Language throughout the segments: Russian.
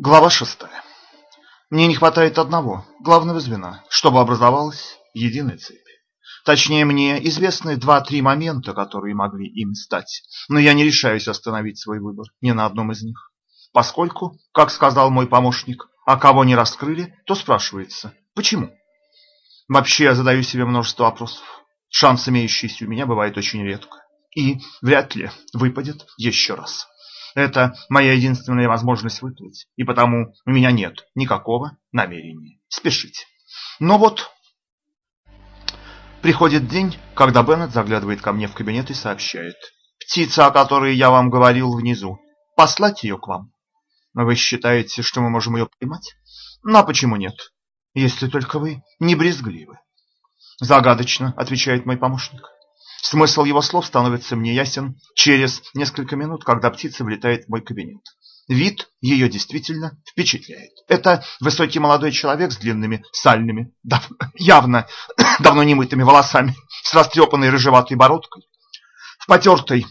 Глава шестая. Мне не хватает одного, главного звена, чтобы образовалась единая цепь. Точнее, мне известны два-три момента, которые могли им стать, но я не решаюсь остановить свой выбор ни на одном из них. Поскольку, как сказал мой помощник, а кого не раскрыли, то спрашивается, почему? Вообще я задаю себе множество вопросов. Шанс, имеющийся у меня, бывает очень редко. И вряд ли выпадет еще раз. Это моя единственная возможность выплыть, и потому у меня нет никакого намерения спешить. Но вот приходит день, когда Беннет заглядывает ко мне в кабинет и сообщает. Птица, о которой я вам говорил внизу, послать ее к вам. Вы считаете, что мы можем ее поймать? Ну а почему нет? Если только вы не брезгливы. Загадочно, отвечает мой помощник. Смысл его слов становится мне ясен через несколько минут, когда птица влетает в мой кабинет. Вид ее действительно впечатляет. Это высокий молодой человек с длинными, сальными, дав явно давно немытыми волосами, с растрепанной рыжеватой бородкой, в потертой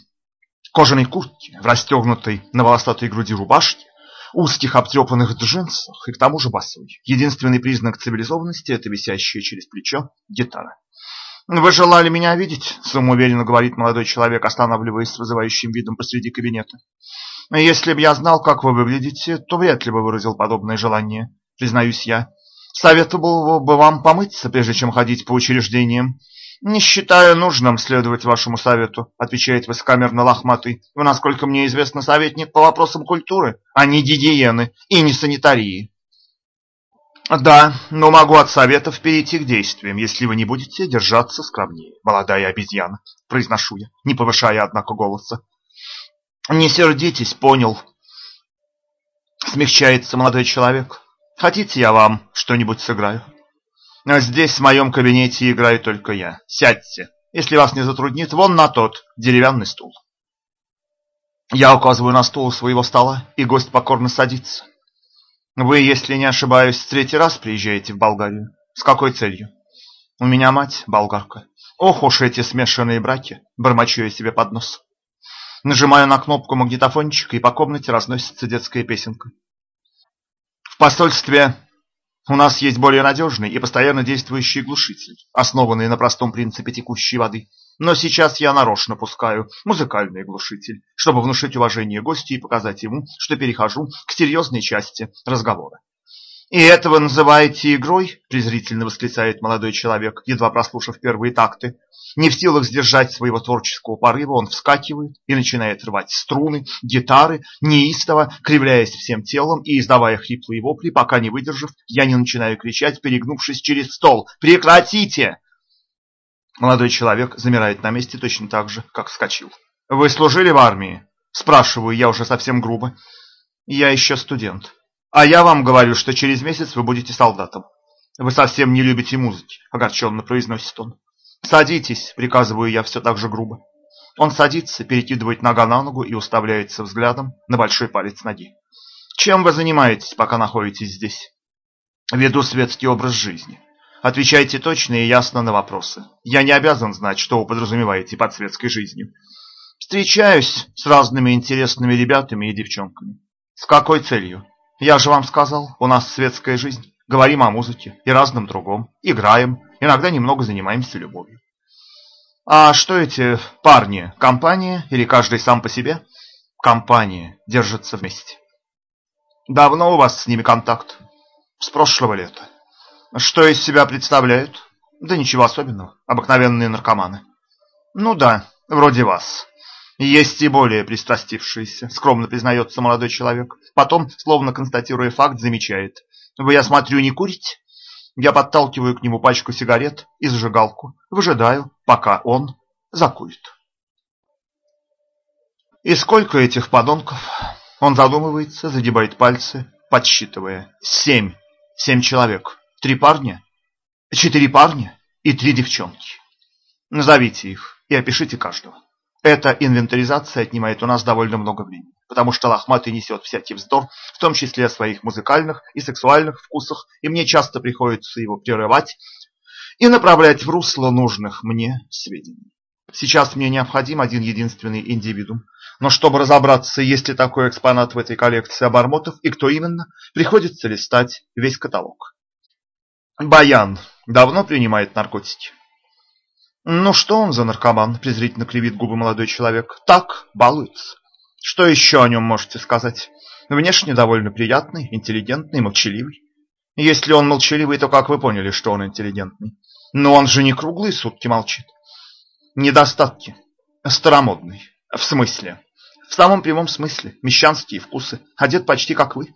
кожаной куртке, в расстегнутой на волосатой груди рубашке, узких обтрепанных джинсах и к тому же босой. Единственный признак цивилизованности – это висящая через плечо гитара. «Вы желали меня видеть?» – самоуверенно говорит молодой человек, останавливаясь с вызывающим видом посреди кабинета. «Если бы я знал, как вы выглядите, то вряд ли бы выразил подобное желание, признаюсь я. Советовал бы вам помыться, прежде чем ходить по учреждениям. «Не считаю нужным следовать вашему совету», – отвечает высокомерно лохматый. «Вы, насколько мне известно, советник по вопросам культуры, а не гигиены и не санитарии». Да, но могу от советов перейти к действиям, если вы не будете держаться скромнее, молодая обезьяна, произношу я, не повышая, однако, голоса. Не сердитесь, понял. Смягчается молодой человек. Хотите, я вам что-нибудь сыграю? А здесь, в моем кабинете, играю только я. Сядьте, если вас не затруднит, вон на тот деревянный стул. Я указываю на стул своего стола, и гость покорно садится. Вы, если не ошибаюсь, в третий раз приезжаете в Болгарию. С какой целью? У меня мать болгарка. Ох уж эти смешанные браки, бормочу я себе под нос. Нажимаю на кнопку магнитофончика, и по комнате разносится детская песенка. В посольстве у нас есть более надежный и постоянно действующий глушитель, основанный на простом принципе текущей воды. Но сейчас я нарочно пускаю музыкальный глушитель, чтобы внушить уважение гостю и показать ему, что перехожу к серьезной части разговора. «И это вы называете игрой?» – презрительно восклицает молодой человек, едва прослушав первые такты. Не в силах сдержать своего творческого порыва, он вскакивает и начинает рвать струны, гитары, неистово, кривляясь всем телом и издавая хриплые вопли, пока не выдержав, я не начинаю кричать, перегнувшись через стол. «Прекратите!» Молодой человек замирает на месте точно так же, как вскочил. «Вы служили в армии?» Спрашиваю я уже совсем грубо. «Я еще студент. А я вам говорю, что через месяц вы будете солдатом. Вы совсем не любите музыки», — огорченно произносит он. «Садитесь», — приказываю я все так же грубо. Он садится, перекидывает нога на ногу и уставляется взглядом на большой палец ноги. «Чем вы занимаетесь, пока находитесь здесь?» «Веду светский образ жизни. Отвечайте точно и ясно на вопросы. Я не обязан знать, что вы подразумеваете под светской жизнью. Встречаюсь с разными интересными ребятами и девчонками. С какой целью? Я же вам сказал, у нас светская жизнь. Говорим о музыке и разном другом. Играем, иногда немного занимаемся любовью. А что эти парни? Компания или каждый сам по себе? Компания. Держатся вместе. Давно у вас с ними контакт? С прошлого лета. Что из себя представляют? Да ничего особенного. Обыкновенные наркоманы. Ну да, вроде вас. Есть и более пристрастившиеся, скромно признается молодой человек. Потом, словно констатируя факт, замечает. Вы, я смотрю, не курите? Я подталкиваю к нему пачку сигарет и зажигалку. Выжидаю, пока он закурит. И сколько этих подонков? Он задумывается, загибает пальцы, подсчитывая. Семь. Семь человек. Три парня, четыре парня и три девчонки. Назовите их и опишите каждого. Эта инвентаризация отнимает у нас довольно много времени, потому что лохматый несет всякий вздор, в том числе о своих музыкальных и сексуальных вкусах, и мне часто приходится его прерывать и направлять в русло нужных мне сведений. Сейчас мне необходим один единственный индивидуум. Но чтобы разобраться, есть ли такой экспонат в этой коллекции обормотов и кто именно, приходится листать весь каталог. Баян давно принимает наркотики. Ну что он за наркоман, презрительно кривит губы молодой человек. Так, балуется. Что еще о нем можете сказать? Внешне довольно приятный, интеллигентный, молчаливый. Если он молчаливый, то как вы поняли, что он интеллигентный? Но он же не круглые сутки молчит. Недостатки. Старомодный. В смысле? В самом прямом смысле. Мещанские вкусы. Одет почти как вы.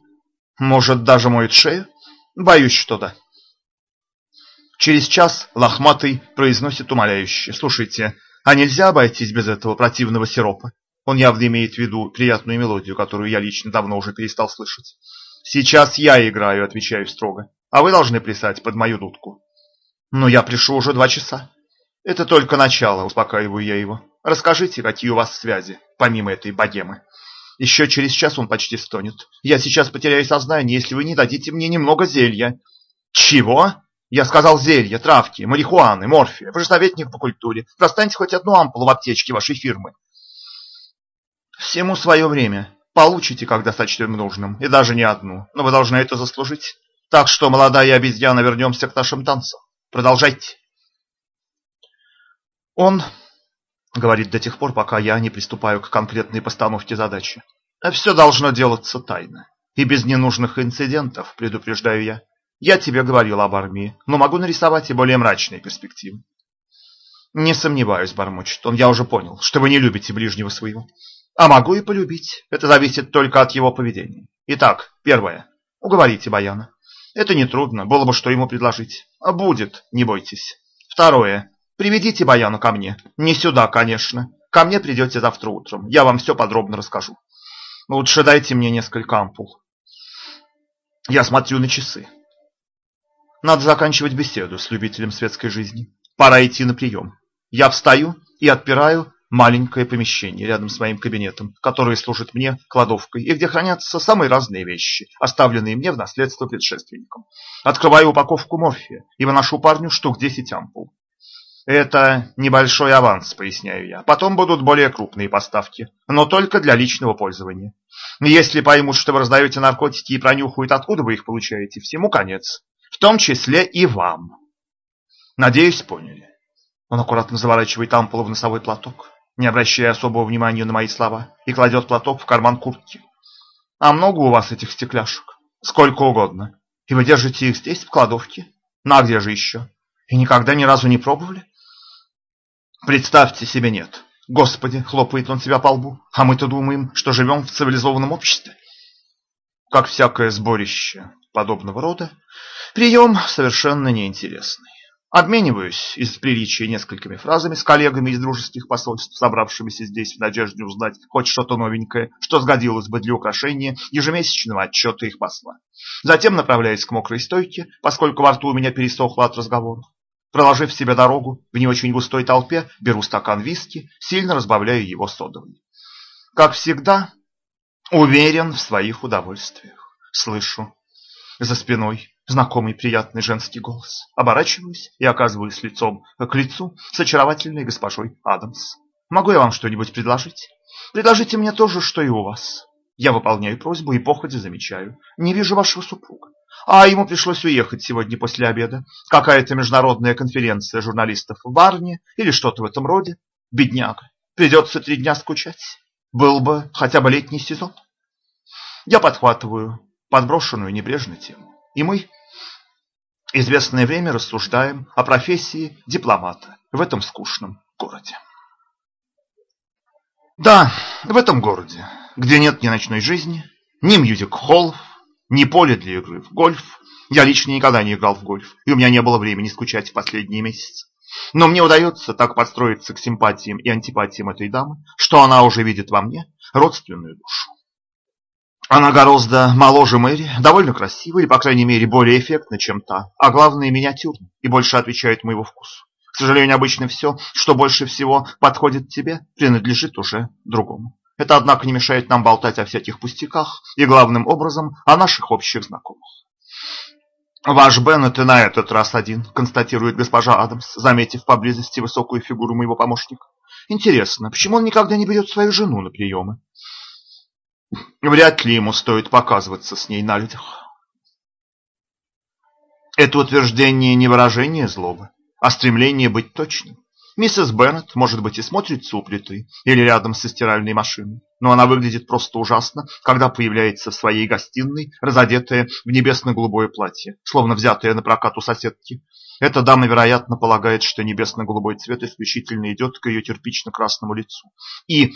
Может, даже моет шею? Боюсь, что да. Через час лохматый произносит умоляюще. Слушайте, а нельзя обойтись без этого противного сиропа? Он явно имеет в виду приятную мелодию, которую я лично давно уже перестал слышать. Сейчас я играю, отвечаю строго. А вы должны плясать под мою дудку. Но я пришел уже два часа. Это только начало, успокаиваю я его. Расскажите, какие у вас связи, помимо этой богемы. Еще через час он почти стонет. Я сейчас потеряю сознание, если вы не дадите мне немного зелья. Чего? Я сказал зелья, травки, марихуаны, морфия. Вы же советник по культуре. Достаньте хоть одну ампулу в аптечке вашей фирмы. Всему свое время. Получите, когда сочтем нужным. И даже не одну. Но вы должны это заслужить. Так что, молодая обезьяна, вернемся к нашим танцам. Продолжайте. Он говорит до тех пор, пока я не приступаю к конкретной постановке задачи. Все должно делаться тайно. И без ненужных инцидентов, предупреждаю я. Я тебе говорил об армии, но могу нарисовать и более мрачные перспективы. Не сомневаюсь, бормочет он, я уже понял, что вы не любите ближнего своего. А могу и полюбить, это зависит только от его поведения. Итак, первое. Уговорите Баяна. Это нетрудно, было бы что ему предложить. А будет, не бойтесь. Второе. Приведите Баяна ко мне. Не сюда, конечно. Ко мне придете завтра утром. Я вам все подробно расскажу. Лучше дайте мне несколько ампул. Я смотрю на часы. Надо заканчивать беседу с любителем светской жизни. Пора идти на прием. Я встаю и отпираю маленькое помещение рядом с моим кабинетом, которое служит мне кладовкой и где хранятся самые разные вещи, оставленные мне в наследство предшественникам. Открываю упаковку морфия и выношу парню штук 10 ампул. Это небольшой аванс, поясняю я. Потом будут более крупные поставки, но только для личного пользования. Если поймут, что вы раздаете наркотики и пронюхают, откуда вы их получаете, всему конец. В том числе и вам. Надеюсь, поняли. Он аккуратно заворачивает ампулу в носовой платок, не обращая особого внимания на мои слова, и кладет платок в карман куртки. А много у вас этих стекляшек? Сколько угодно. И вы держите их здесь, в кладовке? На где же еще? И никогда ни разу не пробовали? Представьте себе, нет. Господи, хлопает он себя по лбу, а мы-то думаем, что живем в цивилизованном обществе. Как всякое сборище подобного рода, прием совершенно неинтересный. Обмениваюсь из приличия несколькими фразами с коллегами из дружеских посольств, собравшимися здесь в надежде узнать хоть что-то новенькое, что сгодилось бы для украшения ежемесячного отчета их посла. Затем направляюсь к мокрой стойке, поскольку во рту у меня пересохло от разговоров. Проложив себе дорогу в не очень густой толпе, беру стакан виски, сильно разбавляю его содовой. Как всегда, уверен в своих удовольствиях. Слышу за спиной знакомый приятный женский голос. Оборачиваюсь и оказываюсь лицом к лицу с очаровательной госпожой Адамс. Могу я вам что-нибудь предложить? Предложите мне то же, что и у вас. Я выполняю просьбу и походе замечаю. Не вижу вашего супруга. А ему пришлось уехать сегодня после обеда. Какая-то международная конференция журналистов в Барне или что-то в этом роде. Бедняга. Придется три дня скучать. Был бы хотя бы летний сезон. Я подхватываю подброшенную небрежную тему. И мы известное время рассуждаем о профессии дипломата в этом скучном городе. Да, в этом городе, где нет ни ночной жизни, ни мьюзик-холлов, ни поля для игры в гольф. Я лично никогда не играл в гольф, и у меня не было времени скучать в последние месяцы. Но мне удается так подстроиться к симпатиям и антипатиям этой дамы, что она уже видит во мне родственную душу. Она гораздо моложе Мэри, довольно красивая и, по крайней мере, более эффектна, чем та, а главное, миниатюрна и больше отвечает моему вкусу. К сожалению, обычно все, что больше всего подходит тебе, принадлежит уже другому. Это, однако, не мешает нам болтать о всяких пустяках и, главным образом, о наших общих знакомых. «Ваш Беннет и на этот раз один», – констатирует госпожа Адамс, заметив поблизости высокую фигуру моего помощника. Интересно, почему он никогда не берет свою жену на приемы? Вряд ли ему стоит показываться с ней на людях. Это утверждение не выражение злобы, а стремление быть точным. Миссис Беннет, может быть, и смотрится у плиты или рядом со стиральной машиной, но она выглядит просто ужасно, когда появляется в своей гостиной, разодетая в небесно-голубое платье, словно взятая на прокат у соседки. Эта дама, вероятно, полагает, что небесно-голубой цвет исключительно идет к ее кирпично-красному лицу и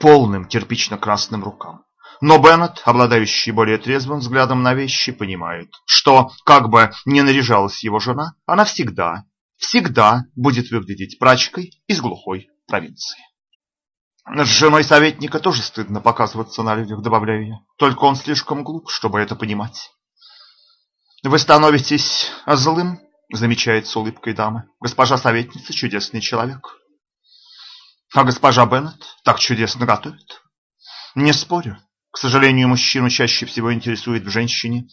полным кирпично-красным рукам. Но Беннет, обладающий более трезвым взглядом на вещи, понимает, что, как бы ни наряжалась его жена, она всегда, всегда будет выглядеть прачкой из глухой провинции. С женой советника тоже стыдно показываться на людях, добавляю я. Только он слишком глуп, чтобы это понимать. Вы становитесь злым, замечает с улыбкой дама. Госпожа советница чудесный человек. А госпожа Беннет так чудесно готовит. Не спорю. К сожалению, мужчину чаще всего интересует в женщине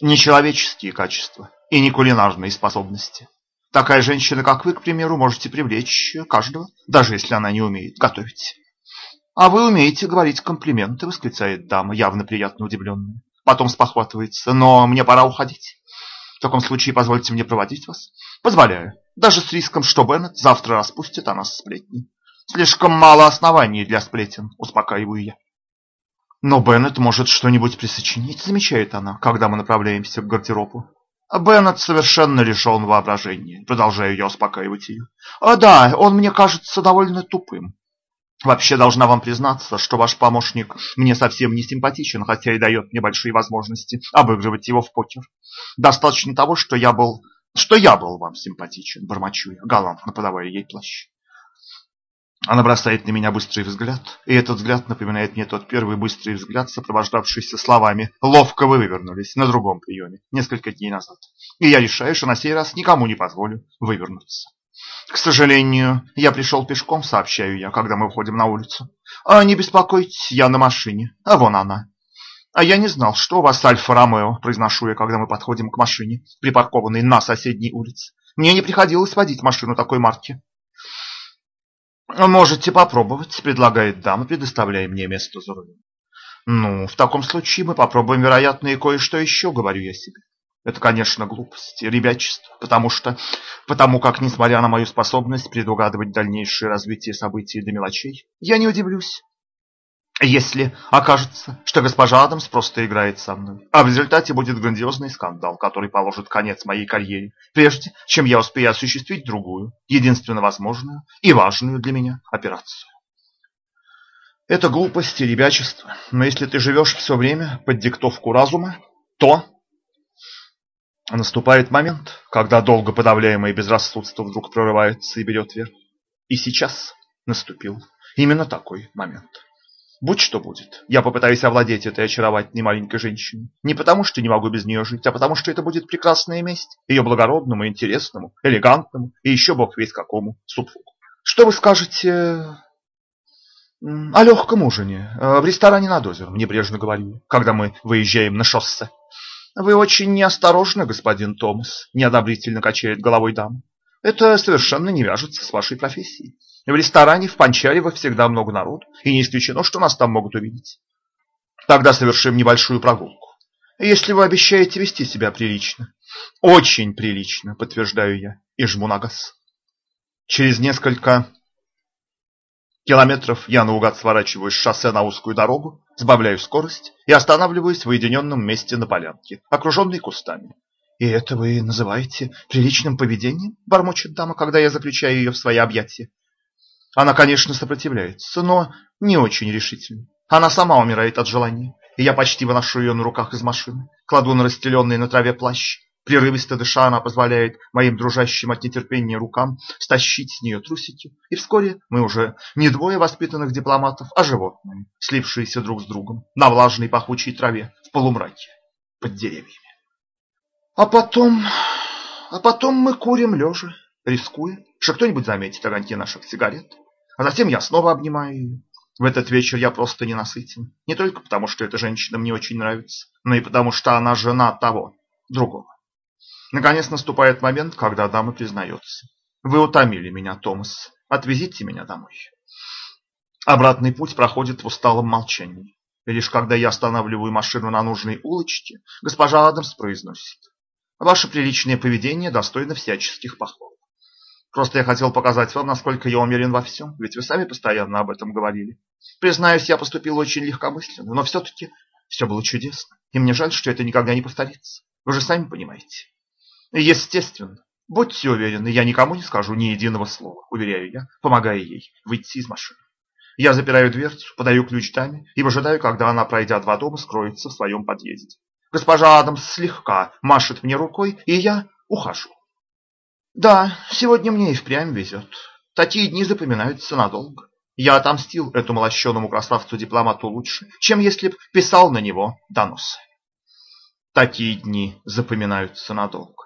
не человеческие качества и не кулинарные способности. Такая женщина, как вы, к примеру, можете привлечь каждого, даже если она не умеет готовить. А вы умеете говорить комплименты, восклицает дама, явно приятно удивленная. Потом спохватывается, но мне пора уходить. В таком случае позвольте мне проводить вас. Позволяю, даже с риском, что Беннет завтра распустит о нас сплетни. Слишком мало оснований для сплетен, успокаиваю я. Но Беннет может что-нибудь присочинить, замечает она, когда мы направляемся к гардеробу. Беннет совершенно лишен воображения, продолжаю я успокаивать ее. А, да, он мне кажется довольно тупым. Вообще должна вам признаться, что ваш помощник мне совсем не симпатичен, хотя и дает мне большие возможности обыгрывать его в покер. Достаточно того, что я был, что я был вам симпатичен, бормочу я, галантно подавая ей плащ. Она бросает на меня быстрый взгляд, и этот взгляд напоминает мне тот первый быстрый взгляд, сопровождавшийся словами «Ловко вы вывернулись» на другом приеме, несколько дней назад. И я решаю, что на сей раз никому не позволю вывернуться. К сожалению, я пришел пешком, сообщаю я, когда мы выходим на улицу. А не беспокойтесь, я на машине, а вон она. А я не знал, что у вас Альфа-Ромео, произношу я, когда мы подходим к машине, припаркованной на соседней улице. Мне не приходилось водить машину такой марки. «Можете попробовать», — предлагает дама, предоставляя мне место за рулем. «Ну, в таком случае мы попробуем, вероятно, и кое-что еще», — говорю я себе. Это, конечно, глупость, ребячество, потому что, потому как, несмотря на мою способность предугадывать дальнейшее развитие событий до мелочей, я не удивлюсь, если окажется, что госпожа Адамс просто играет со мной, а в результате будет грандиозный скандал, который положит конец моей карьере, прежде чем я успею осуществить другую, единственно возможную и важную для меня операцию. Это глупость и ребячество, но если ты живешь все время под диктовку разума, то наступает момент, когда долго подавляемое безрассудство вдруг прорывается и берет верх. И сейчас наступил именно такой момент. Будь что будет, я попытаюсь овладеть этой очаровательной маленькой женщиной. Не потому, что не могу без нее жить, а потому, что это будет прекрасная месть ее благородному, интересному, элегантному и еще бог весь какому супругу. Что вы скажете о легком ужине в ресторане над озером, небрежно говорю, когда мы выезжаем на шоссе? Вы очень неосторожны, господин Томас, неодобрительно качает головой дама. Это совершенно не вяжется с вашей профессией. В ресторане в Панчарево всегда много народу, и не исключено, что нас там могут увидеть. Тогда совершим небольшую прогулку. Если вы обещаете вести себя прилично. Очень прилично, подтверждаю я, и жму на газ. Через несколько километров я наугад сворачиваю с шоссе на узкую дорогу, сбавляю скорость и останавливаюсь в уединенном месте на полянке, окруженной кустами. «И это вы называете приличным поведением?» – бормочет дама, когда я заключаю ее в свои объятия. Она, конечно, сопротивляется, но не очень решительно. Она сама умирает от желания, и я почти выношу ее на руках из машины, кладу на расстеленный на траве плащ. Прерывисто дыша, она позволяет моим дружащим от нетерпения рукам стащить с нее трусики, и вскоре мы уже не двое воспитанных дипломатов, а животные, слившиеся друг с другом на влажной пахучей траве в полумраке под деревьями. А потом... а потом мы курим лежа, рискуя, что кто-нибудь заметит огоньки наших сигарет. А затем я снова обнимаю ее. В этот вечер я просто ненасытен. Не только потому, что эта женщина мне очень нравится, но и потому, что она жена того, другого. Наконец наступает момент, когда дама признается. Вы утомили меня, Томас. Отвезите меня домой. Обратный путь проходит в усталом молчании. И лишь когда я останавливаю машину на нужной улочке, госпожа Адамс произносит. Ваше приличное поведение достойно всяческих похвал. Просто я хотел показать вам, насколько я умерен во всем, ведь вы сами постоянно об этом говорили. Признаюсь, я поступил очень легкомысленно, но все-таки все было чудесно, и мне жаль, что это никогда не повторится. Вы же сами понимаете. Естественно, будьте уверены, я никому не скажу ни единого слова, уверяю я, помогая ей выйти из машины. Я запираю дверцу, подаю ключ даме и выжидаю, когда она, пройдя два дома, скроется в своем подъезде. Госпожа Адамс слегка машет мне рукой, и я ухожу. Да, сегодня мне и впрямь везет. Такие дни запоминаются надолго. Я отомстил этому лощеному красавцу-дипломату лучше, чем если б писал на него доносы. Такие дни запоминаются надолго.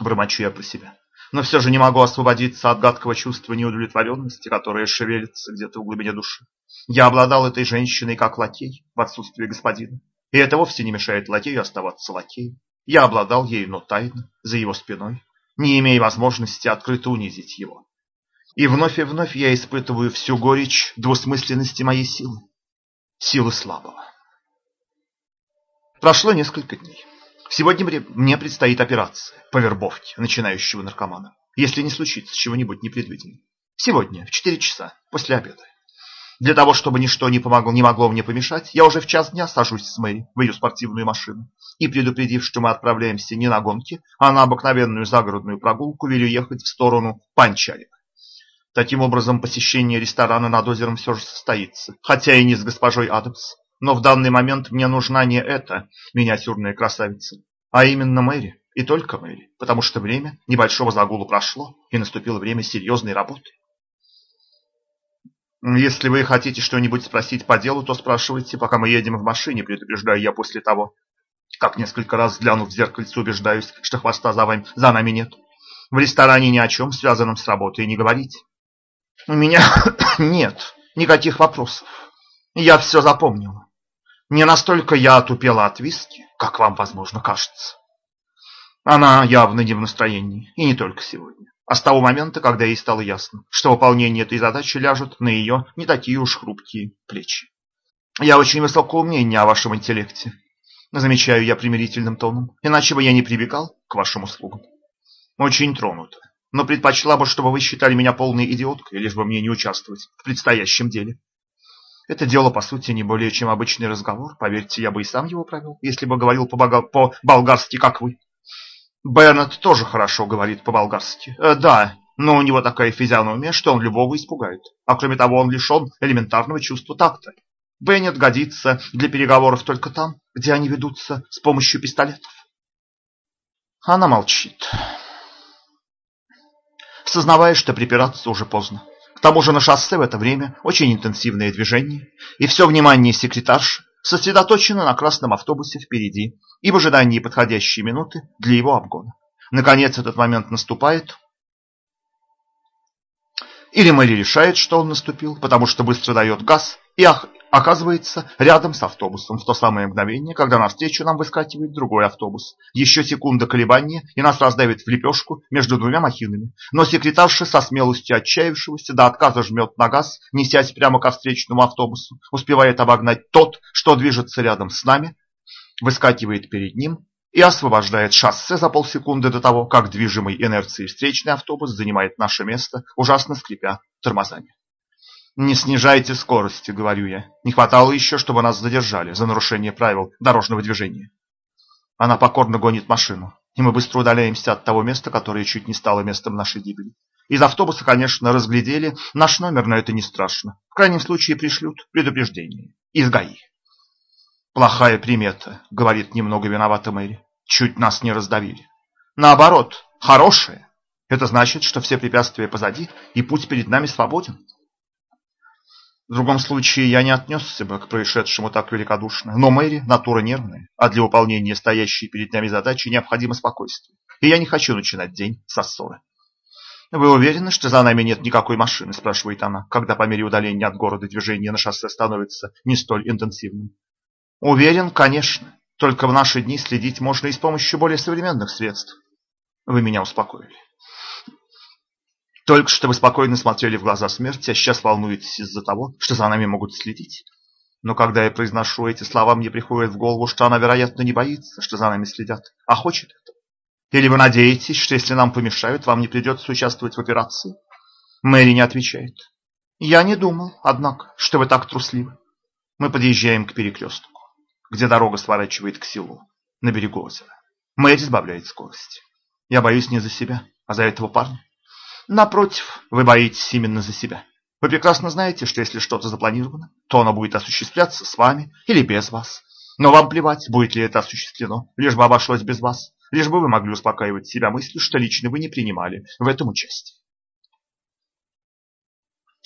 Бормочу я про себя. Но все же не могу освободиться от гадкого чувства неудовлетворенности, которое шевелится где-то в глубине души. Я обладал этой женщиной как лакей в отсутствии господина. И это вовсе не мешает лакею оставаться лакеем. Я обладал ею, но тайно, за его спиной, не имея возможности открыто унизить его. И вновь и вновь я испытываю всю горечь двусмысленности моей силы. Силы слабого. Прошло несколько дней. Сегодня мне предстоит операция по вербовке начинающего наркомана, если не случится чего-нибудь непредвиденного. Сегодня, в 4 часа, после обеда. Для того, чтобы ничто не, помогло, не могло мне помешать, я уже в час дня сажусь с Мэри в ее спортивную машину и, предупредив, что мы отправляемся не на гонки, а на обыкновенную загородную прогулку, велю ехать в сторону Панчарика. Таким образом, посещение ресторана над озером все же состоится, хотя и не с госпожой Адамс. Но в данный момент мне нужна не эта миниатюрная красавица, а именно Мэри, и только Мэри, потому что время небольшого загула прошло, и наступило время серьезной работы. Если вы хотите что-нибудь спросить по делу, то спрашивайте, пока мы едем в машине, предупреждаю я после того, как несколько раз взглянув в зеркальце, убеждаюсь, что хвоста за, вами, за нами нет. В ресторане ни о чем, связанном с работой, не говорите. У меня нет никаких вопросов. Я все запомнила. Не настолько я отупела от виски, как вам, возможно, кажется. Она явно не в настроении, и не только сегодня а с того момента, когда ей стало ясно, что выполнение этой задачи ляжет на ее не такие уж хрупкие плечи. «Я очень высокого мнения о вашем интеллекте», замечаю я примирительным тоном, иначе бы я не прибегал к вашим услугам. Очень тронута, но предпочла бы, чтобы вы считали меня полной идиоткой, лишь бы мне не участвовать в предстоящем деле. Это дело, по сути, не более чем обычный разговор. Поверьте, я бы и сам его провел, если бы говорил по-болгарски, как вы. Бернет тоже хорошо говорит по-болгарски. Э, да, но у него такая физиономия, что он любого испугает. А кроме того, он лишен элементарного чувства такта. Беннет годится для переговоров только там, где они ведутся с помощью пистолетов. Она молчит, сознавая, что припираться уже поздно. К тому же на шоссе в это время очень интенсивное движение, и все внимание секретарши сосредоточена на красном автобусе впереди и в ожидании подходящей минуты для его обгона. Наконец этот момент наступает, или Мэри решает, что он наступил, потому что быстро дает газ и оказывается рядом с автобусом в то самое мгновение, когда навстречу нам выскакивает другой автобус. Еще секунда колебания, и нас раздавит в лепешку между двумя махинами. Но секретарша со смелостью отчаявшегося до отказа жмет на газ, несясь прямо ко встречному автобусу, успевает обогнать тот, что движется рядом с нами, выскакивает перед ним и освобождает шоссе за полсекунды до того, как движимый инерцией встречный автобус занимает наше место, ужасно скрипя тормозами. «Не снижайте скорости», — говорю я. «Не хватало еще, чтобы нас задержали за нарушение правил дорожного движения». Она покорно гонит машину, и мы быстро удаляемся от того места, которое чуть не стало местом нашей гибели. Из автобуса, конечно, разглядели наш номер, но это не страшно. В крайнем случае пришлют предупреждение. Из ГАИ. Плохая примета, говорит немного виновата Мэри. Чуть нас не раздавили. Наоборот, хорошая. Это значит, что все препятствия позади, и путь перед нами свободен. В другом случае я не отнесся бы к происшедшему так великодушно. Но Мэри – натура нервная, а для выполнения стоящей перед нами задачи необходимо спокойствие. И я не хочу начинать день со ссоры. «Вы уверены, что за нами нет никакой машины?» – спрашивает она, когда по мере удаления от города движение на шоссе становится не столь интенсивным. Уверен, конечно. Только в наши дни следить можно и с помощью более современных средств. Вы меня успокоили. Только что вы спокойно смотрели в глаза смерти, а сейчас волнуетесь из-за того, что за нами могут следить. Но когда я произношу эти слова, мне приходит в голову, что она, вероятно, не боится, что за нами следят, а хочет этого. Или вы надеетесь, что если нам помешают, вам не придется участвовать в операции? Мэри не отвечает. Я не думал, однако, что вы так трусливы. Мы подъезжаем к перекрестку, где дорога сворачивает к селу, на берегу озера. Мэри сбавляет скорость. Я боюсь не за себя, а за этого парня. Напротив, вы боитесь именно за себя. Вы прекрасно знаете, что если что-то запланировано, то оно будет осуществляться с вами или без вас. Но вам плевать, будет ли это осуществлено, лишь бы обошлось без вас, лишь бы вы могли успокаивать себя мыслью, что лично вы не принимали в этом участие.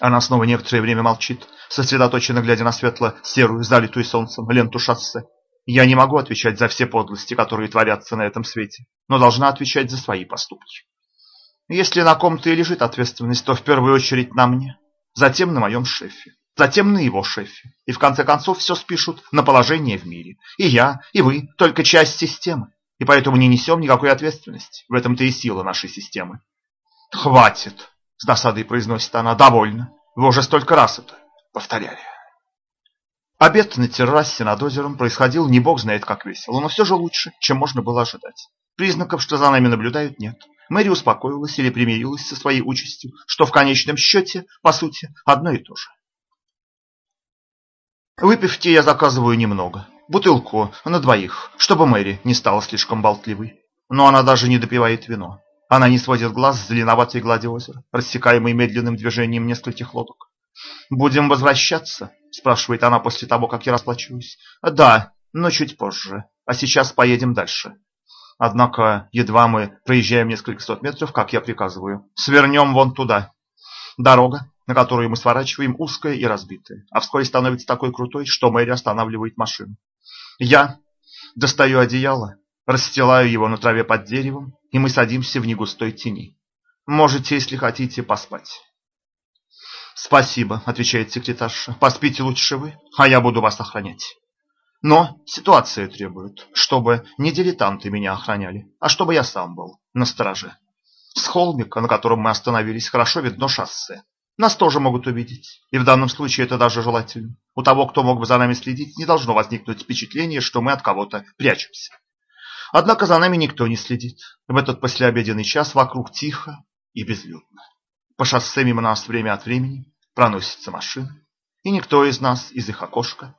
Она снова некоторое время молчит, сосредоточенно глядя на светло-серую, залитую солнцем ленту шоссе. Я не могу отвечать за все подлости, которые творятся на этом свете, но должна отвечать за свои поступки. Если на ком-то и лежит ответственность, то в первую очередь на мне затем на моем шефе, затем на его шефе. И в конце концов все спишут на положение в мире. И я, и вы только часть системы. И поэтому не несем никакой ответственности. В этом-то и сила нашей системы. «Хватит!» – с досадой произносит она. «Довольно. Вы уже столько раз это повторяли». Обед на террасе над озером происходил не бог знает как весело, но все же лучше, чем можно было ожидать. Признаков, что за нами наблюдают, нет. Мэри успокоилась или примирилась со своей участью, что в конечном счете, по сути, одно и то же. Выпив те, я заказываю немного. Бутылку на двоих, чтобы Мэри не стала слишком болтливой. Но она даже не допивает вино. Она не сводит глаз с зеленоватой глади озера, рассекаемой медленным движением нескольких лодок. «Будем возвращаться?» – спрашивает она после того, как я расплачиваюсь. «Да, но чуть позже. А сейчас поедем дальше. Однако, едва мы проезжаем несколько сот метров, как я приказываю, свернем вон туда. Дорога, на которую мы сворачиваем, узкая и разбитая, а вскоре становится такой крутой, что Мэри останавливает машину. Я достаю одеяло, расстилаю его на траве под деревом, и мы садимся в негустой тени. Можете, если хотите, поспать. «Спасибо», — отвечает секретарша. «Поспите лучше вы, а я буду вас охранять». Но ситуация требует, чтобы не дилетанты меня охраняли, а чтобы я сам был на страже. С холмика, на котором мы остановились, хорошо видно шоссе. Нас тоже могут увидеть, и в данном случае это даже желательно. У того, кто мог бы за нами следить, не должно возникнуть впечатление, что мы от кого-то прячемся. Однако за нами никто не следит. В этот послеобеденный час вокруг тихо и безлюдно. По шоссе мимо нас время от времени проносятся машины, и никто из нас из их окошка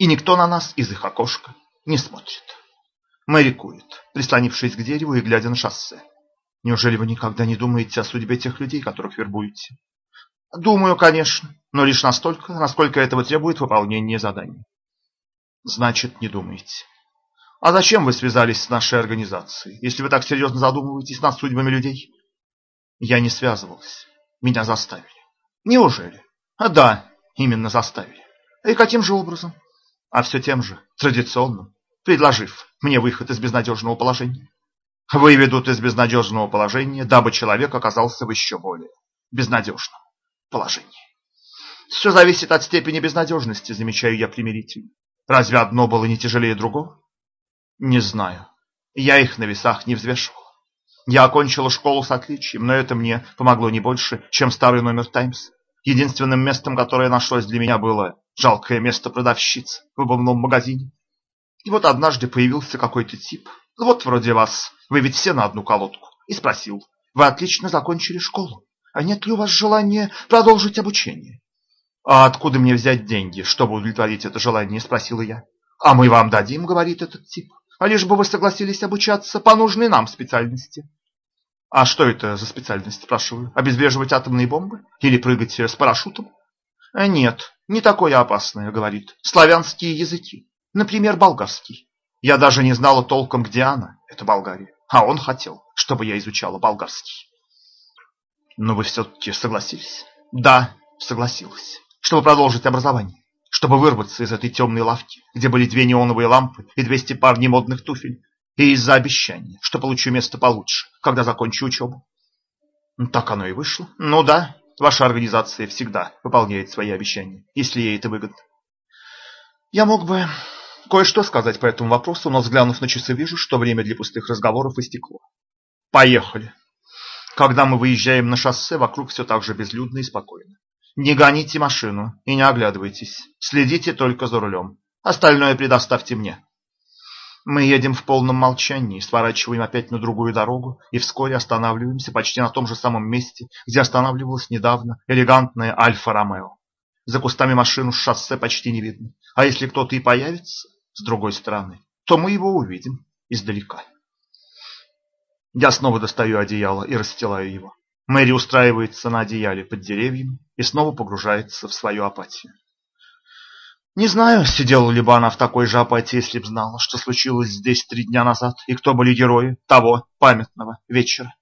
и никто на нас из их окошка не смотрит. Мэри курит, прислонившись к дереву и глядя на шоссе. Неужели вы никогда не думаете о судьбе тех людей, которых вербуете? Думаю, конечно, но лишь настолько, насколько этого требует выполнение заданий. Значит, не думаете. А зачем вы связались с нашей организацией, если вы так серьезно задумываетесь над судьбами людей? Я не связывался. Меня заставили. Неужели? А да, именно заставили. И каким же образом? А все тем же, традиционным, предложив мне выход из безнадежного положения. Выведут из безнадежного положения, дабы человек оказался в еще более безнадежном положении. Все зависит от степени безнадежности, замечаю я примирительно. Разве одно было не тяжелее другого? Не знаю. Я их на весах не взвешивал. Я окончила школу с отличием, но это мне помогло не больше, чем старый номер «Таймс». Единственным местом, которое нашлось для меня, было жалкое место продавщицы в обувном магазине. И вот однажды появился какой-то тип, вот вроде вас, вы ведь все на одну колодку, и спросил, вы отлично закончили школу, а нет ли у вас желания продолжить обучение? А откуда мне взять деньги, чтобы удовлетворить это желание, спросила я. А мы вам дадим, говорит этот тип, а лишь бы вы согласились обучаться по нужной нам специальности. А что это за специальность, спрашиваю? Обезвреживать атомные бомбы? Или прыгать с парашютом? А нет, не такое опасное, говорит. Славянские языки. Например, болгарский. Я даже не знала толком, где она, это Болгария. А он хотел, чтобы я изучала болгарский. Но вы все-таки согласились? Да, согласилась. Чтобы продолжить образование. Чтобы вырваться из этой темной лавки, где были две неоновые лампы и 200 пар немодных туфель. И из-за обещания, что получу место получше, когда закончу учебу. Так оно и вышло. Ну да, Ваша организация всегда выполняет свои обещания, если ей это выгодно. Я мог бы кое-что сказать по этому вопросу, но взглянув на часы, вижу, что время для пустых разговоров истекло. Поехали. Когда мы выезжаем на шоссе, вокруг все так же безлюдно и спокойно. Не гоните машину и не оглядывайтесь. Следите только за рулем. Остальное предоставьте мне. Мы едем в полном молчании, сворачиваем опять на другую дорогу и вскоре останавливаемся почти на том же самом месте, где останавливалась недавно элегантная Альфа-Ромео. За кустами машину с шоссе почти не видно, а если кто-то и появится с другой стороны, то мы его увидим издалека. Я снова достаю одеяло и расстилаю его. Мэри устраивается на одеяле под деревьями и снова погружается в свою апатию. Не знаю, сидела ли бы она в такой же апатии, если б знала, что случилось здесь три дня назад, и кто были герои того памятного вечера.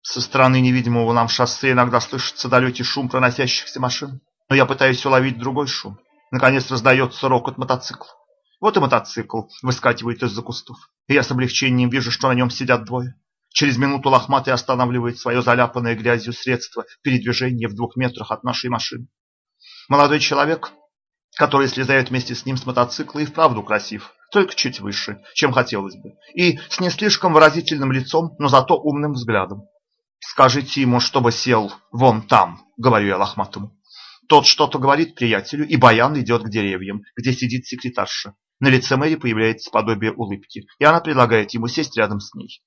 Со стороны невидимого нам шоссе иногда слышится далекий шум проносящихся машин, но я пытаюсь уловить другой шум. Наконец раздается рокот мотоцикла. Вот и мотоцикл выскакивает из-за кустов, и я с облегчением вижу, что на нем сидят двое. Через минуту лохматый останавливает свое заляпанное грязью средство передвижения в двух метрах от нашей машины. Молодой человек который слезает вместе с ним с мотоцикла и вправду красив, только чуть выше, чем хотелось бы, и с не слишком выразительным лицом, но зато умным взглядом. «Скажите ему, чтобы сел вон там», — говорю я лохматому. Тот что-то говорит приятелю, и Баян идет к деревьям, где сидит секретарша. На лице Мэри появляется подобие улыбки, и она предлагает ему сесть рядом с ней.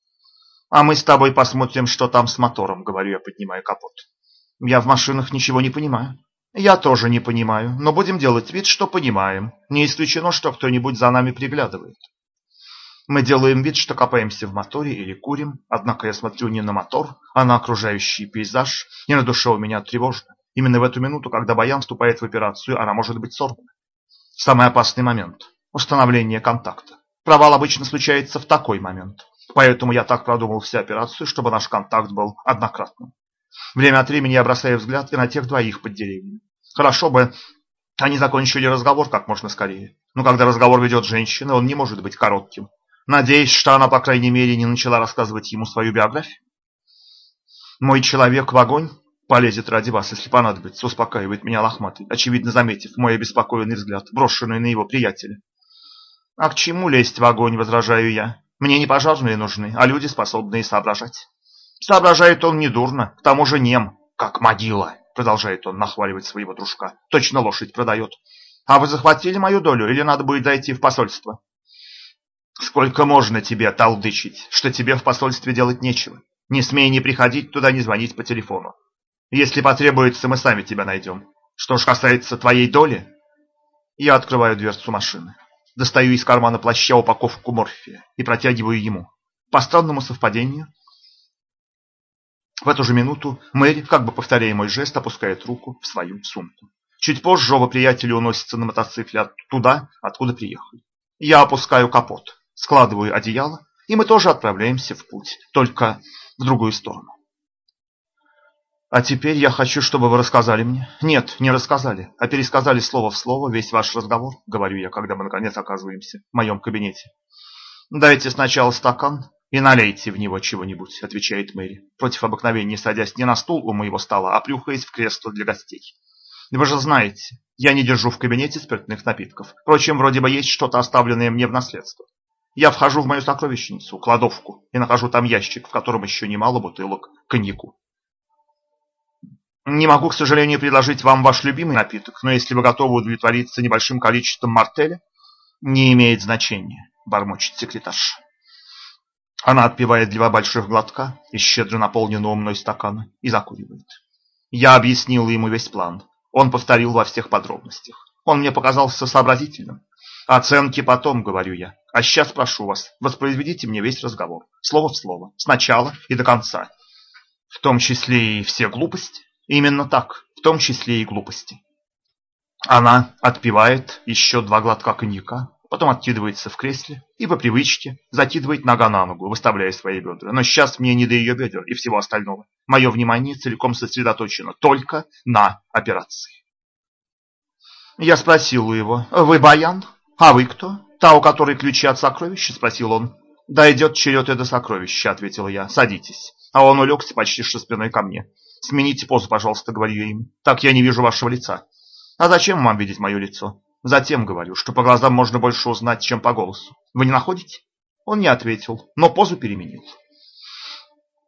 «А мы с тобой посмотрим, что там с мотором», — говорю я, поднимая капот. «Я в машинах ничего не понимаю». Я тоже не понимаю, но будем делать вид, что понимаем. Не исключено, что кто-нибудь за нами приглядывает. Мы делаем вид, что копаемся в моторе или курим, однако я смотрю не на мотор, а на окружающий пейзаж, и на душе у меня тревожно. Именно в эту минуту, когда Баян вступает в операцию, она может быть сорвана. Самый опасный момент – установление контакта. Провал обычно случается в такой момент. Поэтому я так продумал всю операцию, чтобы наш контакт был однократным. Время от времени я бросаю взгляд и на тех двоих под деревьями. Хорошо бы они закончили разговор как можно скорее. Но когда разговор ведет женщина, он не может быть коротким. Надеюсь, что она, по крайней мере, не начала рассказывать ему свою биографию. Мой человек в огонь полезет ради вас, если понадобится, успокаивает меня лохматый, очевидно заметив мой обеспокоенный взгляд, брошенный на его приятеля. А к чему лезть в огонь, возражаю я. Мне не пожарные нужны, а люди, способные соображать. Соображает он недурно, к тому же нем, как могила, продолжает он нахваливать своего дружка. Точно лошадь продает. А вы захватили мою долю или надо будет зайти в посольство? Сколько можно тебе толдычить, что тебе в посольстве делать нечего? Не смей не приходить туда, не звонить по телефону. Если потребуется, мы сами тебя найдем. Что ж касается твоей доли, я открываю дверцу машины. Достаю из кармана плаща упаковку морфия и протягиваю ему. По странному совпадению, в эту же минуту Мэри, как бы повторяя мой жест, опускает руку в свою сумку. Чуть позже оба приятеля уносятся на мотоцикле туда, откуда приехали. Я опускаю капот, складываю одеяло, и мы тоже отправляемся в путь, только в другую сторону. А теперь я хочу, чтобы вы рассказали мне. Нет, не рассказали, а пересказали слово в слово весь ваш разговор, говорю я, когда мы наконец оказываемся в моем кабинете. Дайте сначала стакан, «И налейте в него чего-нибудь», — отвечает Мэри, против обыкновения садясь не на стул у моего стола, а плюхаясь в кресло для гостей. «Вы же знаете, я не держу в кабинете спиртных напитков. Впрочем, вроде бы есть что-то оставленное мне в наследство. Я вхожу в мою сокровищницу, кладовку, и нахожу там ящик, в котором еще немало бутылок коньяку. Не могу, к сожалению, предложить вам ваш любимый напиток, но если вы готовы удовлетвориться небольшим количеством мартеля, не имеет значения, бормочет секретарша. Она отпивает два больших глотка из щедро наполненного мной стакана и закуривает. Я объяснил ему весь план. Он повторил во всех подробностях. Он мне показался сообразительным. Оценки потом, говорю я. А сейчас прошу вас, воспроизведите мне весь разговор. Слово в слово. Сначала и до конца. В том числе и все глупости. Именно так. В том числе и глупости. Она отпивает еще два глотка коньяка, потом откидывается в кресле и по привычке закидывает нога на ногу, выставляя свои бедра. Но сейчас мне не до ее бедер и всего остального. Мое внимание целиком сосредоточено только на операции. Я спросил у его, «Вы Баян? А вы кто? Та, у которой ключи от сокровища?» – спросил он. «Дойдет черед и до сокровища», – ответил я. «Садитесь». А он улегся почти что спиной ко мне. «Смените позу, пожалуйста», – говорю я им. «Так я не вижу вашего лица». «А зачем вам видеть мое лицо?» Затем говорю, что по глазам можно больше узнать, чем по голосу. Вы не находите? Он не ответил, но позу переменил.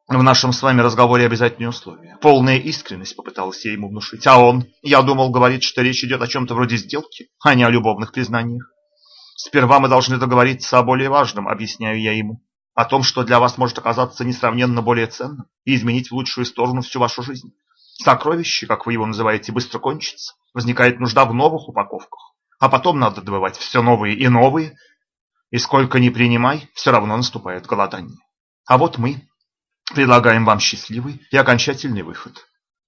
В нашем с вами разговоре обязательные условия. Полная искренность попытался я ему внушить. А он, я думал, говорит, что речь идет о чем-то вроде сделки, а не о любовных признаниях. Сперва мы должны договориться о более важном, объясняю я ему. О том, что для вас может оказаться несравненно более ценным и изменить в лучшую сторону всю вашу жизнь. Сокровище, как вы его называете, быстро кончится. Возникает нужда в новых упаковках. А потом надо добывать все новые и новые. И сколько ни принимай, все равно наступает голодание. А вот мы предлагаем вам счастливый и окончательный выход.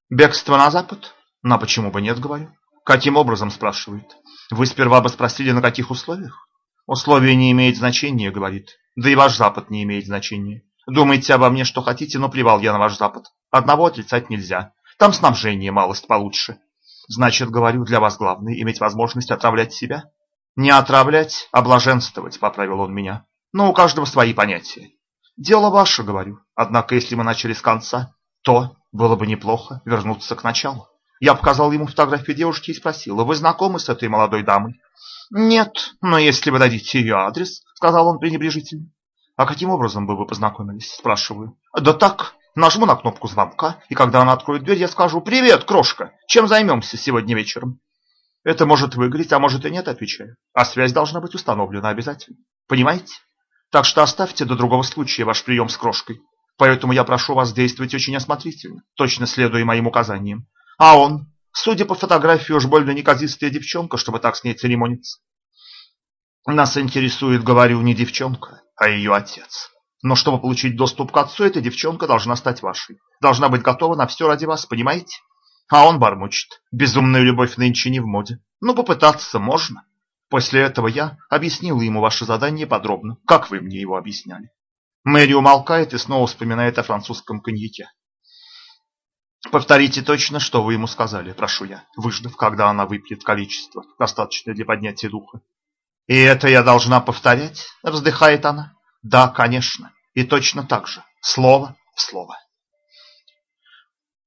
Бегство на запад? На почему бы нет, говорю. Каким образом, спрашивает. Вы сперва бы спросили, на каких условиях? Условия не имеют значения, говорит. Да и ваш запад не имеет значения. Думаете обо мне, что хотите, но плевал я на ваш запад. Одного отрицать нельзя. Там снабжение малость получше. Значит, говорю, для вас главное иметь возможность отравлять себя? Не отравлять, а блаженствовать, поправил он меня. Но у каждого свои понятия. Дело ваше, говорю. Однако, если мы начали с конца, то было бы неплохо вернуться к началу. Я показал ему фотографию девушки и спросил, вы знакомы с этой молодой дамой? Нет, но если вы дадите ее адрес, сказал он пренебрежительно. А каким образом бы вы познакомились, спрашиваю. Да так, Нажму на кнопку звонка, и когда она откроет дверь, я скажу «Привет, крошка! Чем займемся сегодня вечером?» Это может выиграть, а может и нет, отвечаю. А связь должна быть установлена обязательно. Понимаете? Так что оставьте до другого случая ваш прием с крошкой. Поэтому я прошу вас действовать очень осмотрительно, точно следуя моим указаниям. А он, судя по фотографии, уж больно неказистая девчонка, чтобы так с ней церемониться. Нас интересует, говорю, не девчонка, а ее отец. Но чтобы получить доступ к отцу, эта девчонка должна стать вашей. Должна быть готова на все ради вас, понимаете? А он бормочет. Безумная любовь нынче не в моде. Ну, попытаться можно. После этого я объяснил ему ваше задание подробно, как вы мне его объясняли. Мэри умолкает и снова вспоминает о французском коньяке. Повторите точно, что вы ему сказали, прошу я, выждав, когда она выпьет количество, достаточное для поднятия духа. И это я должна повторять, вздыхает она. Да, конечно. И точно так же, слово в слово.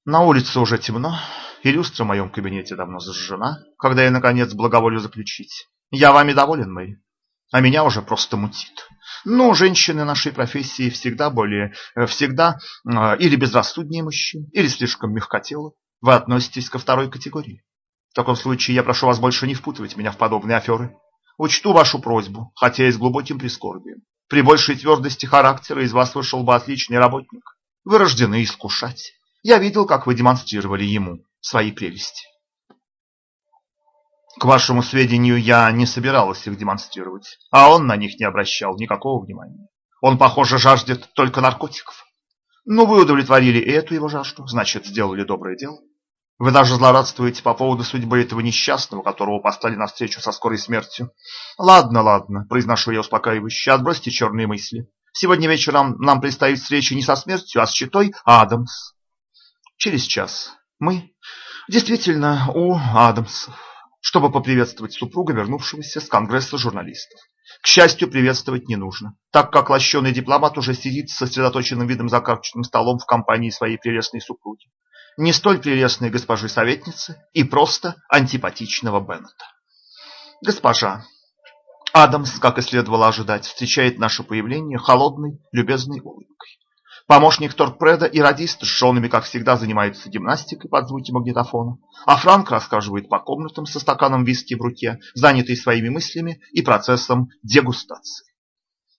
На улице уже темно, и люстра в моем кабинете давно зажжена, когда я, наконец, благоволю заключить. Я вами доволен, Мэй, а меня уже просто мутит. Ну, женщины нашей профессии всегда более, э, всегда э, или безрассуднее мужчин, или слишком мягкотелы. Вы относитесь ко второй категории. В таком случае я прошу вас больше не впутывать меня в подобные аферы. Учту вашу просьбу, хотя и с глубоким прискорбием. При большей твердости характера из вас вышел бы отличный работник. Вы рождены искушать. Я видел, как вы демонстрировали ему свои прелести. К вашему сведению, я не собиралась их демонстрировать, а он на них не обращал никакого внимания. Он, похоже, жаждет только наркотиков. Но ну, вы удовлетворили эту его жажду, значит, сделали доброе дело. Вы даже злорадствуете по поводу судьбы этого несчастного, которого послали навстречу со скорой смертью. Ладно, ладно, произношу я успокаивающе, отбросьте черные мысли. Сегодня вечером нам предстоит встреча не со смертью, а с читой Адамс. Через час мы действительно у Адамсов, чтобы поприветствовать супруга, вернувшегося с конгресса журналистов. К счастью, приветствовать не нужно, так как лощеный дипломат уже сидит с сосредоточенным видом за карточным столом в компании своей прелестной супруги не столь прелестной госпожи советницы и просто антипатичного Беннета. Госпожа Адамс, как и следовало ожидать, встречает наше появление холодной, любезной улыбкой. Помощник торгпреда и радист с женами, как всегда, занимаются гимнастикой под звуки магнитофона, а Франк рассказывает по комнатам со стаканом виски в руке, занятый своими мыслями и процессом дегустации.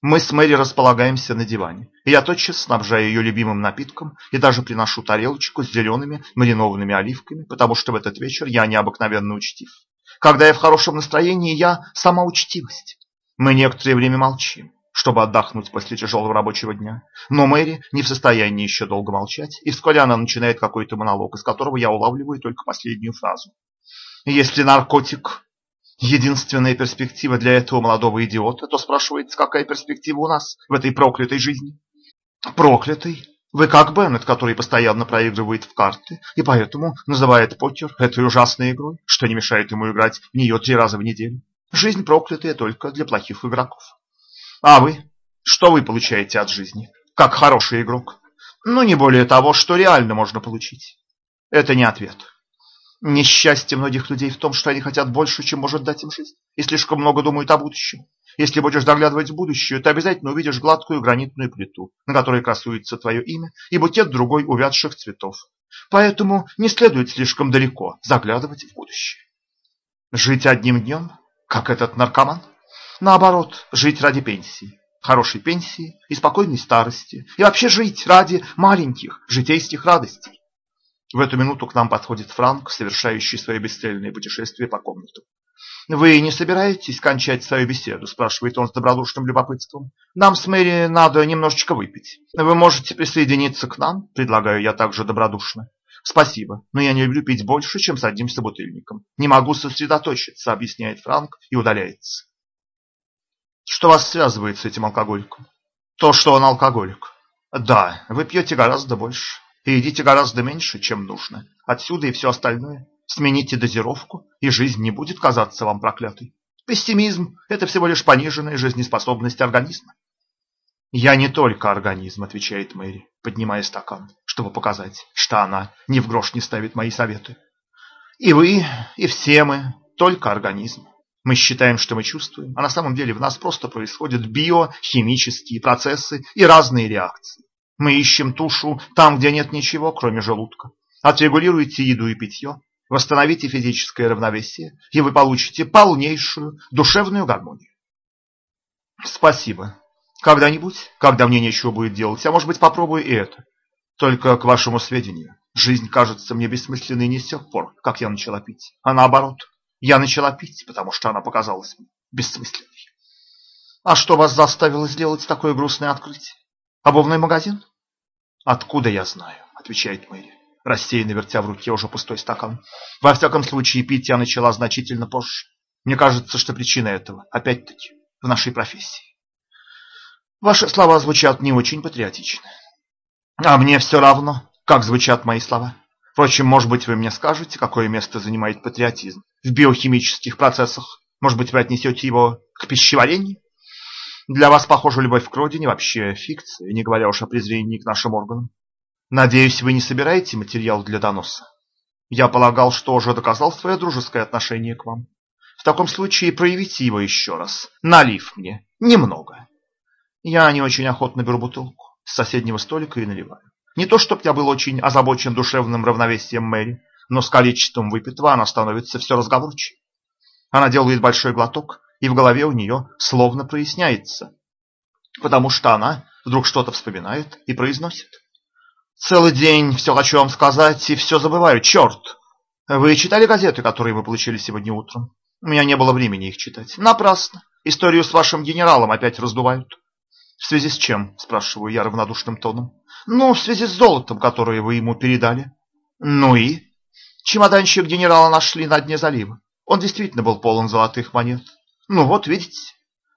Мы с Мэри располагаемся на диване. Я тотчас снабжаю ее любимым напитком и даже приношу тарелочку с зелеными маринованными оливками, потому что в этот вечер я необыкновенно учтив. Когда я в хорошем настроении, я сама учтивость. Мы некоторое время молчим, чтобы отдохнуть после тяжелого рабочего дня. Но Мэри не в состоянии еще долго молчать, и вскоре она начинает какой-то монолог, из которого я улавливаю только последнюю фразу. Если наркотик единственная перспектива для этого молодого идиота, то спрашивается, какая перспектива у нас в этой проклятой жизни? Проклятый? Вы как Беннет, который постоянно проигрывает в карты и поэтому называет покер этой ужасной игрой, что не мешает ему играть в нее три раза в неделю. Жизнь проклятая только для плохих игроков. А вы? Что вы получаете от жизни? Как хороший игрок? Ну, не более того, что реально можно получить. Это не ответ. Несчастье многих людей в том, что они хотят больше, чем может дать им жизнь, и слишком много думают о будущем. Если будешь заглядывать в будущее, то обязательно увидишь гладкую гранитную плиту, на которой красуется твое имя, и букет другой увядших цветов. Поэтому не следует слишком далеко заглядывать в будущее. Жить одним днем, как этот наркоман? Наоборот, жить ради пенсии, хорошей пенсии и спокойной старости, и вообще жить ради маленьких житейских радостей. В эту минуту к нам подходит Франк, совершающий свое бесцельное путешествие по комнатам. «Вы не собираетесь кончать свою беседу?» – спрашивает он с добродушным любопытством. «Нам с Мэри надо немножечко выпить. Вы можете присоединиться к нам?» – предлагаю я также добродушно. «Спасибо, но я не люблю пить больше, чем с одним собутыльником. Не могу сосредоточиться», – объясняет Франк и удаляется. «Что вас связывает с этим алкоголиком?» «То, что он алкоголик». «Да, вы пьете гораздо больше» и едите гораздо меньше, чем нужно. Отсюда и все остальное. Смените дозировку, и жизнь не будет казаться вам проклятой. Пессимизм – это всего лишь пониженная жизнеспособность организма. «Я не только организм», – отвечает Мэри, поднимая стакан, чтобы показать, что она ни в грош не ставит мои советы. «И вы, и все мы только организм. Мы считаем, что мы чувствуем, а на самом деле в нас просто происходят биохимические процессы и разные реакции. Мы ищем тушу там, где нет ничего, кроме желудка. Отрегулируйте еду и питье, восстановите физическое равновесие, и вы получите полнейшую душевную гармонию. Спасибо. Когда-нибудь, когда мне нечего будет делать, а может быть попробую и это. Только к вашему сведению, жизнь кажется мне бессмысленной не с тех пор, как я начала пить, а наоборот. Я начала пить, потому что она показалась мне бессмысленной. А что вас заставило сделать такое грустное открытие? Обувной магазин? Откуда я знаю, отвечает Мэри, рассеянно вертя в руке уже пустой стакан. Во всяком случае, пить я начала значительно позже. Мне кажется, что причина этого, опять-таки, в нашей профессии. Ваши слова звучат не очень патриотично. А мне все равно, как звучат мои слова. Впрочем, может быть, вы мне скажете, какое место занимает патриотизм в биохимических процессах? Может быть, вы отнесете его к пищеварению? Для вас, похоже, любовь к родине вообще фикция, не говоря уж о презрении к нашим органам. Надеюсь, вы не собираете материал для доноса? Я полагал, что уже доказал свое дружеское отношение к вам. В таком случае проявите его еще раз, налив мне немного. Я не очень охотно беру бутылку с соседнего столика и наливаю. Не то, чтобы я был очень озабочен душевным равновесием Мэри, но с количеством выпитого она становится все разговорчивее. Она делает большой глоток и в голове у нее словно проясняется, потому что она вдруг что-то вспоминает и произносит. «Целый день все хочу вам сказать и все забываю, черт! Вы читали газеты, которые вы получили сегодня утром? У меня не было времени их читать. Напрасно. Историю с вашим генералом опять раздувают. В связи с чем? Спрашиваю я равнодушным тоном. Ну, в связи с золотом, которое вы ему передали. Ну и? Чемоданчик генерала нашли на дне залива. Он действительно был полон золотых монет. Ну вот, видите,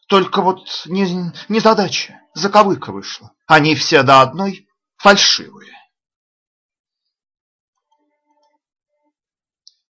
только вот не, не задача, заковыка вышла. Они все до одной фальшивые.